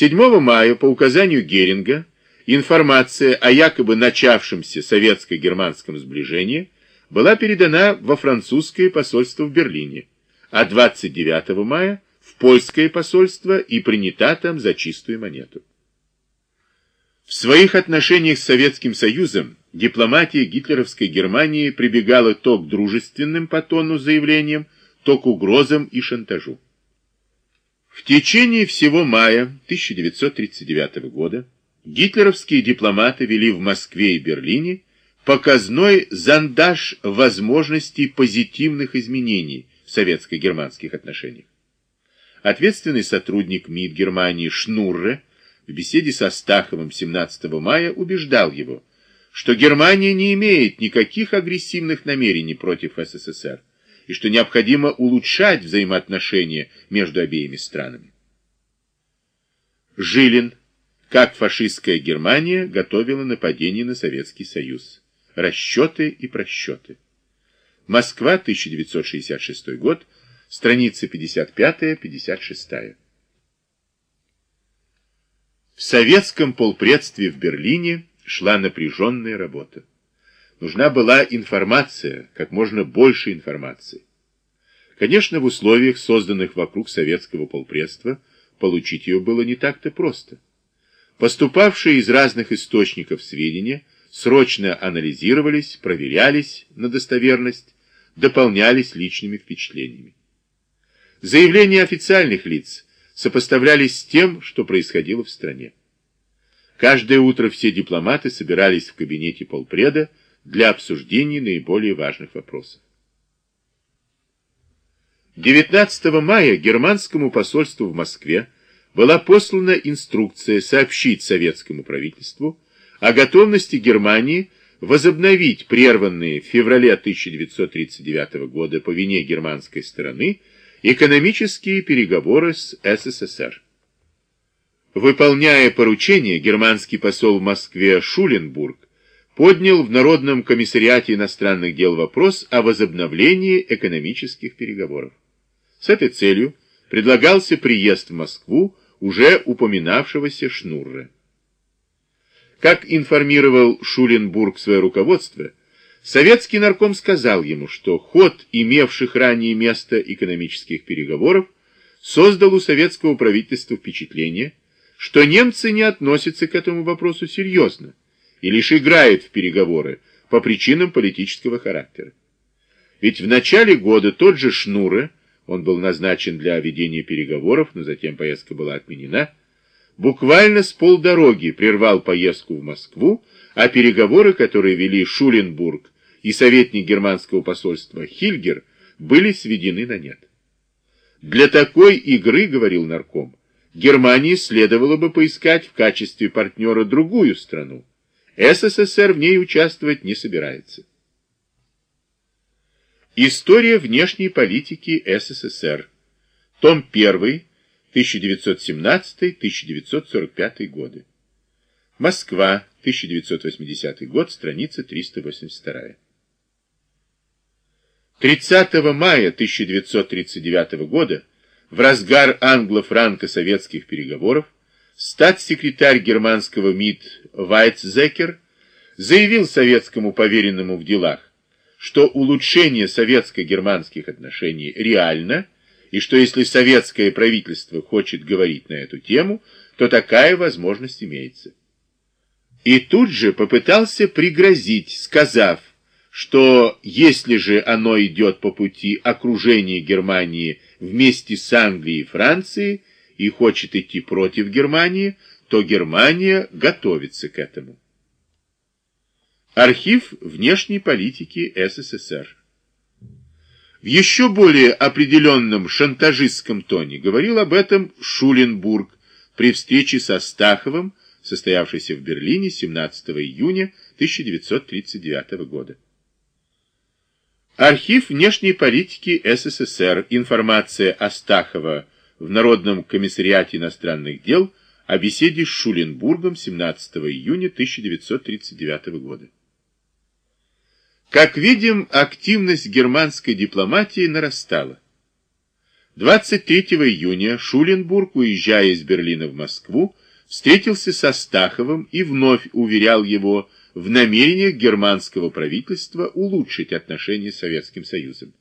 7 мая по указанию Геринга информация о якобы начавшемся советско-германском сближении была передана во французское посольство в Берлине, а 29 мая в польское посольство и принята там за чистую монету. В своих отношениях с Советским Союзом дипломатия гитлеровской Германии прибегала то к дружественным по тону заявлениям, то к угрозам и шантажу. В течение всего мая 1939 года гитлеровские дипломаты вели в Москве и Берлине показной зондаж возможностей позитивных изменений в советско-германских отношениях. Ответственный сотрудник МИД Германии Шнурре в беседе со Стаховым 17 мая убеждал его, что Германия не имеет никаких агрессивных намерений против СССР и что необходимо улучшать взаимоотношения между обеими странами. Жилин, как фашистская Германия готовила нападение на Советский Союз. Расчеты и просчеты. Москва, 1966 год, страницы 55-56. В советском полпредстве в Берлине шла напряженная работа. Нужна была информация, как можно больше информации. Конечно, в условиях, созданных вокруг советского полпредства, получить ее было не так-то просто. Поступавшие из разных источников сведения срочно анализировались, проверялись на достоверность, дополнялись личными впечатлениями. Заявления официальных лиц сопоставлялись с тем, что происходило в стране. Каждое утро все дипломаты собирались в кабинете полпреда для обсуждения наиболее важных вопросов. 19 мая германскому посольству в Москве была послана инструкция сообщить советскому правительству о готовности Германии возобновить прерванные в феврале 1939 года по вине германской стороны экономические переговоры с СССР. Выполняя поручение, германский посол в Москве Шуленбург поднял в Народном комиссариате иностранных дел вопрос о возобновлении экономических переговоров. С этой целью предлагался приезд в Москву уже упоминавшегося Шнурра. Как информировал Шуленбург свое руководство, советский нарком сказал ему, что ход имевших ранее место экономических переговоров создал у советского правительства впечатление, что немцы не относятся к этому вопросу серьезно и лишь играют в переговоры по причинам политического характера. Ведь в начале года тот же Шнуре, он был назначен для ведения переговоров, но затем поездка была отменена, буквально с полдороги прервал поездку в Москву, а переговоры, которые вели Шуленбург и советник германского посольства Хильгер, были сведены на нет. Для такой игры, говорил нарком, Германии следовало бы поискать в качестве партнера другую страну. СССР в ней участвовать не собирается. История внешней политики СССР. Том 1, 1917-1945 годы. Москва, 1980 год, страница 382. 30 мая 1939 года в разгар англо-франко-советских переговоров статс-секретарь германского МИД Вайтзекер заявил советскому поверенному в делах, что улучшение советско-германских отношений реально, и что если советское правительство хочет говорить на эту тему, то такая возможность имеется. И тут же попытался пригрозить, сказав, что если же оно идет по пути окружения Германии вместе с Англией и Францией и хочет идти против Германии, то Германия готовится к этому. Архив внешней политики СССР. В еще более определенном шантажистском тоне говорил об этом Шуленбург при встрече со Стаховым, состоявшейся в Берлине 17 июня 1939 года. Архив внешней политики СССР. Информация Астахова в Народном комиссариате иностранных дел о беседе с Шуленбургом 17 июня 1939 года. Как видим, активность германской дипломатии нарастала. 23 июня Шуленбург, уезжая из Берлина в Москву, встретился со Стаховым и вновь уверял его в намерениях германского правительства улучшить отношения с Советским Союзом.